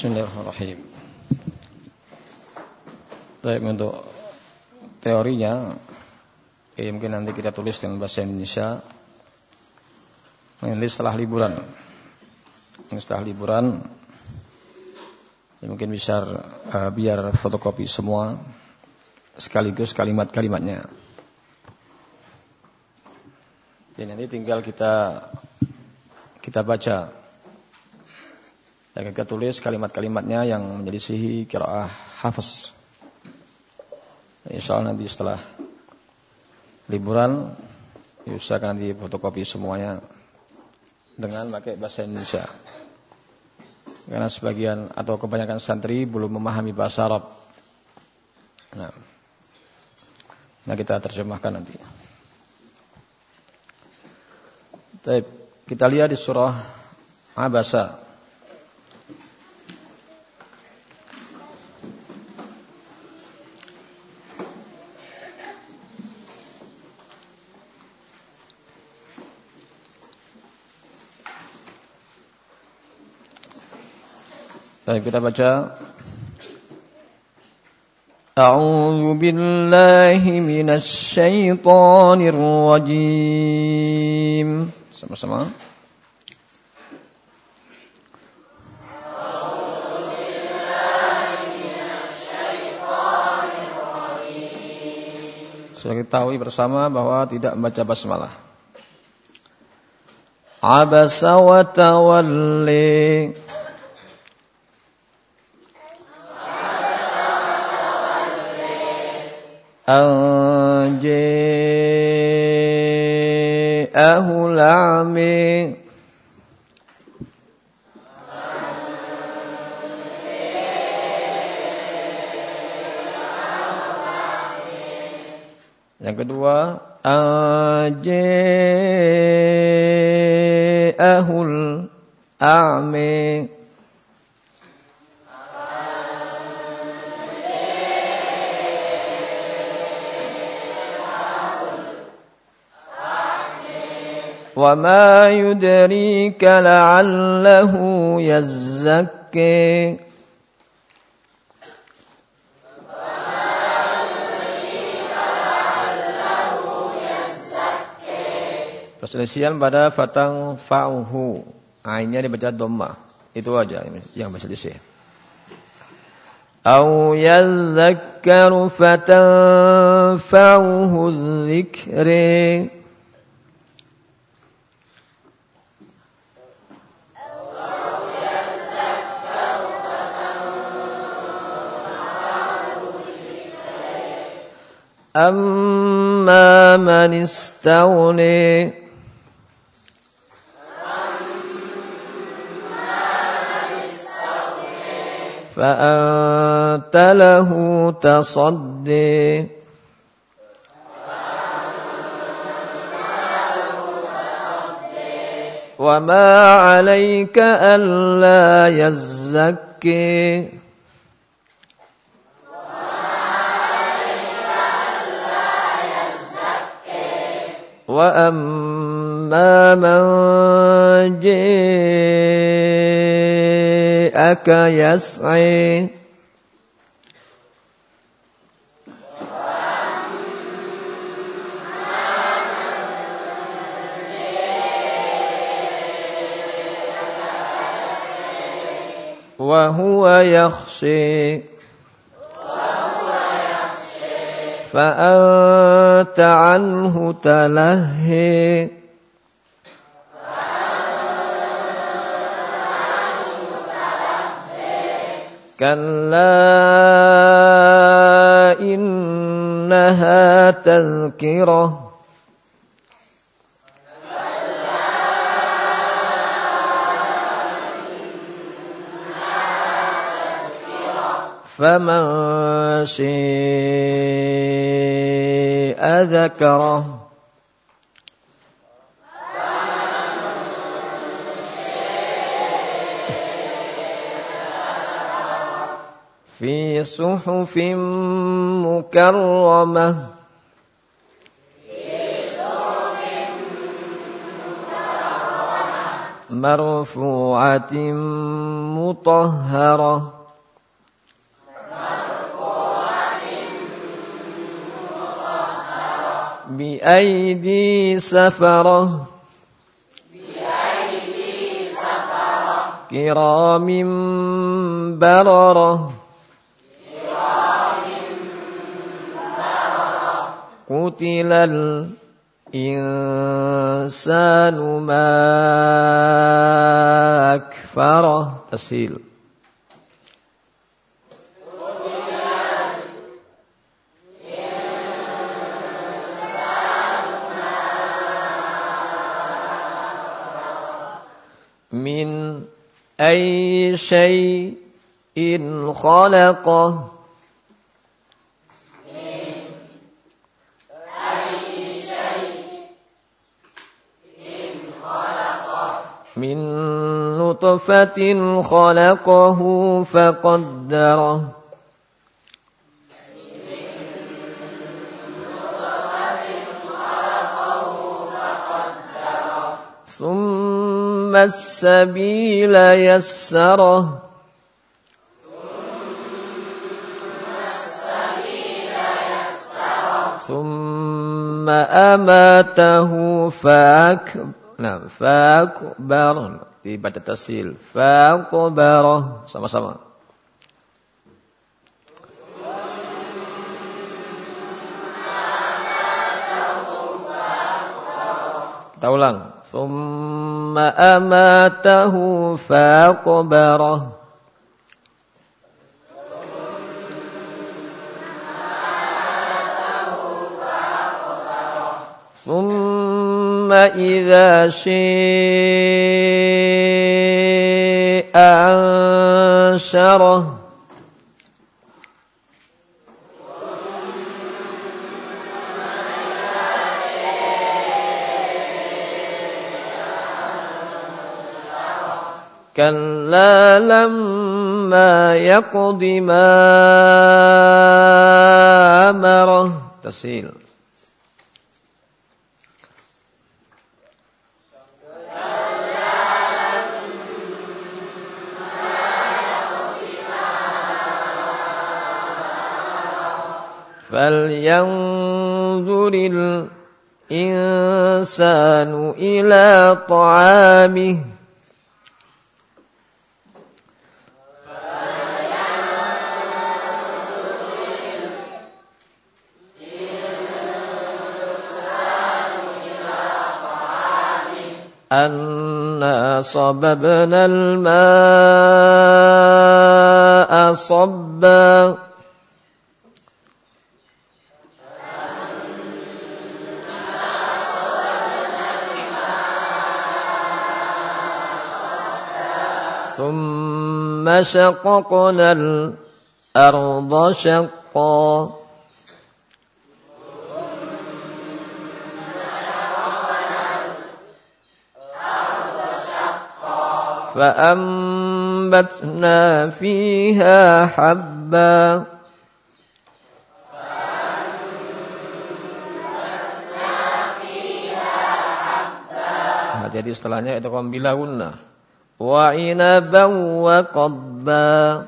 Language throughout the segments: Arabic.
Bismillahirrahmanirrahim. Baik untuk teorinya, ya mungkin nanti kita tulis dengan bahasa Indonesia. Nanti setelah liburan, setelah liburan, ya mungkin bisa uh, biar fotokopi semua sekaligus kalimat-kalimatnya. Dan nanti tinggal kita kita baca dan kita tulis kalimat-kalimatnya yang menjadi sihi kiraah hafaz. Insya Allah nanti setelah liburan diusahakan nanti fotokopi semuanya dengan pakai bahasa Indonesia. Karena sebagian atau kebanyakan santri belum memahami bahasa Arab. Nah, nah kita terjemahkan nanti. Baik, kita lihat di surah Abasa Baik, kita baca. A'udzu billahi minasy syaithanir rajim. Sama-sama. Sudah kita tahu bersama bahwa tidak membaca basmalah. Abasa wa tawalli. أن جاءه الأعمى Yang kedua, aja'ahul a'mi. وما يدريك لعله يزكي Perselisihan pada fatang fa'uhu. Ainnya dibaca dhamma. Itu aja yang berselisih. Au yadhakkaru fatanfa'uhu dzikri. أما من استغني فأنت له تصدي وما عليك ألا يزكي وأما من جاءك يسعي وهو يخشي فأنت عنه تلهي. كلا إنها تذكرة. فمن شاء ذكره في صحف مكرمه مرفوعة مطهرة بأيدي سفرة. بأيدي سفرة كرام بررة كرام بررة. قتل الإنسان ما أكفره. تسهيل. من أي شيء خلقه. من نطفة خلقه فقدره. ثم السبيل يسره. ثم أماته فأكبر نعم فأكبر. pada tasil faqbara sama-sama ulang summa amatahu faqbara ثم إذا شيء أنشره كلا لما يقض ما أمره. تسهيل فلينظر الإنسان إلى طعامه. أنا صببنا الماء صبا. ثم شققنا الأرض شقا. فأنبتنا فيها حبا Jadi setelahnya itu kombilahunna wa inaban wa qabba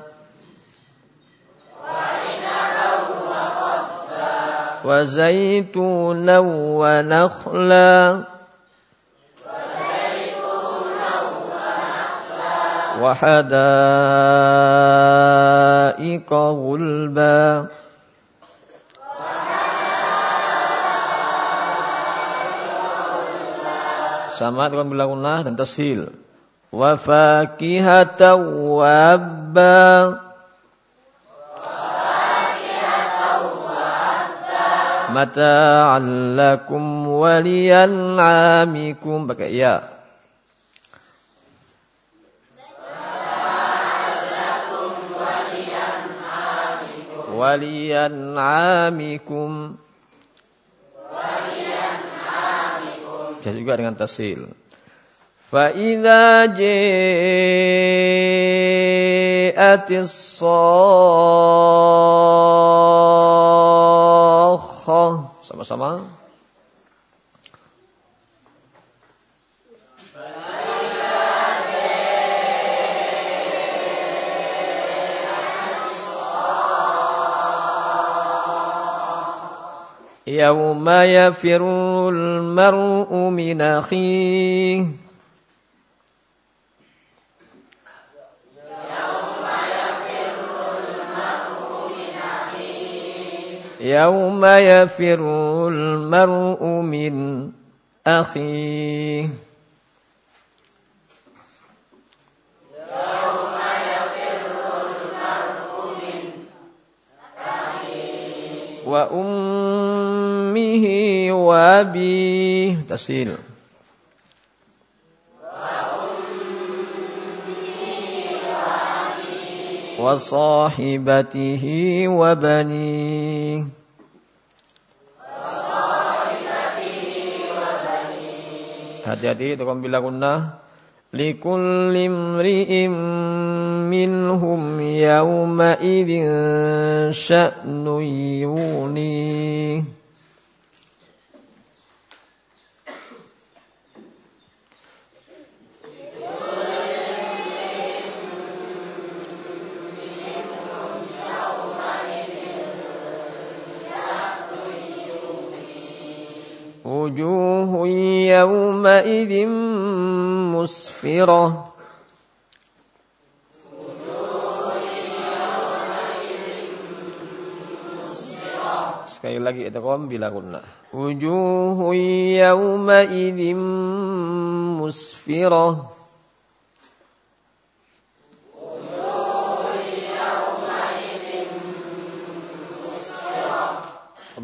wa zaitunan وحدائق غلبا sama dengan bilangunah dan tasil wa fakihatan wa abba mata'an lakum wa liyan'amikum pakai ya ولينعامكم Bisa juga dengan tasil. فإذا جاءت الصاخة sama-sama يوم يفر المرء من أخيه. يوم يفر المرء من أخيه. وأمه وأبيه تسيل وصاحبته وبنيه. Hati-hati itu bila kunnah لكل امرئ منهم يومئذ شأن يغنيه. وجوه يومئذ مسفرة Sekali lagi idgham bila kunna. Wujuhu yawma idzim musfirah.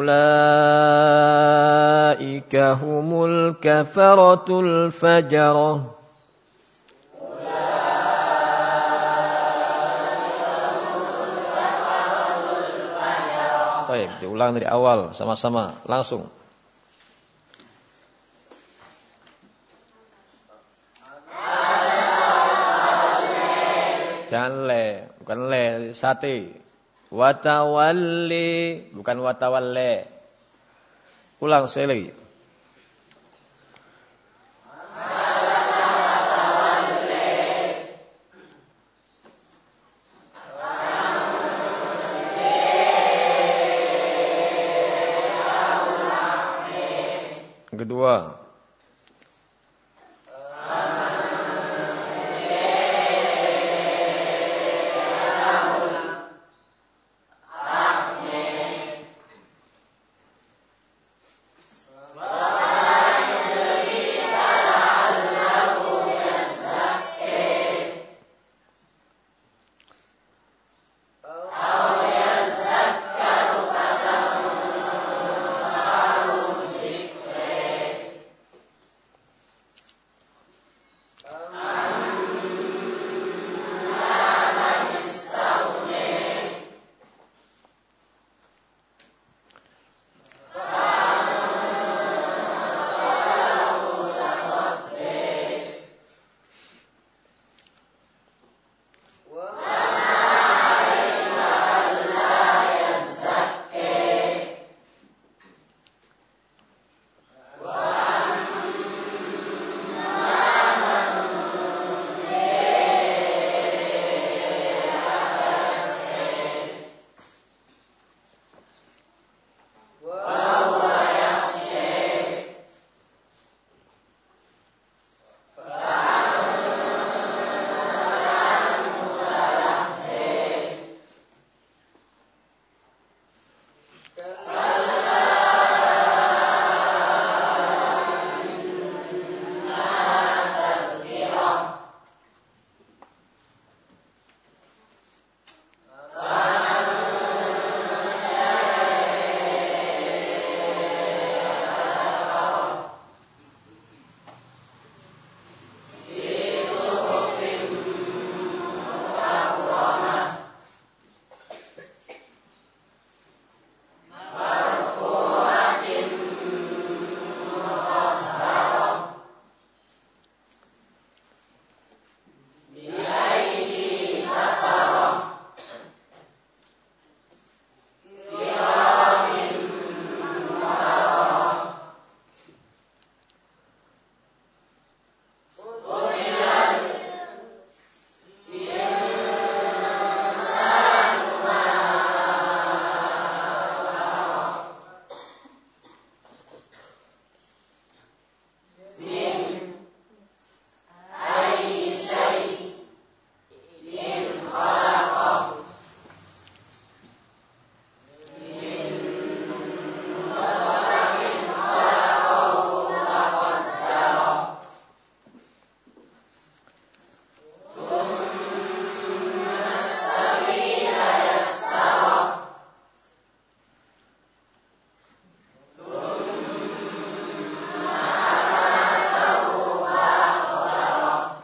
أولئك هم الكفرة الفجرة Baik, diulang dari awal sama-sama langsung. Jangan le, bukan le, sate. Watawalli, bukan watawalle. Ulang sekali kedua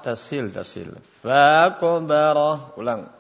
tasil tasil. Fakobara. Ulang.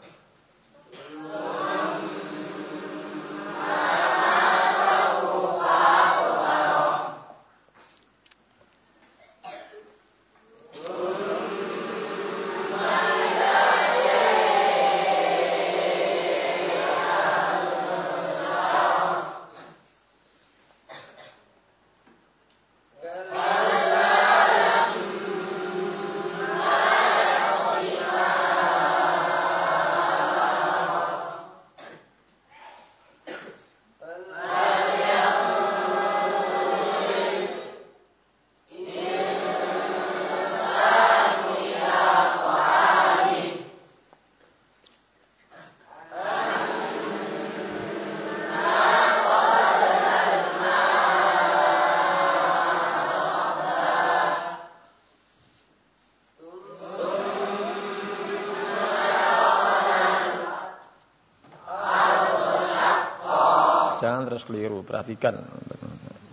Jangan terus keliru, perhatikan.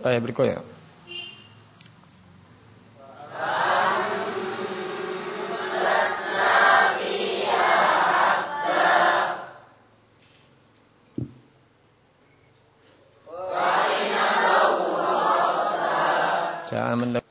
Ayat berikutnya. Jangan mendekat.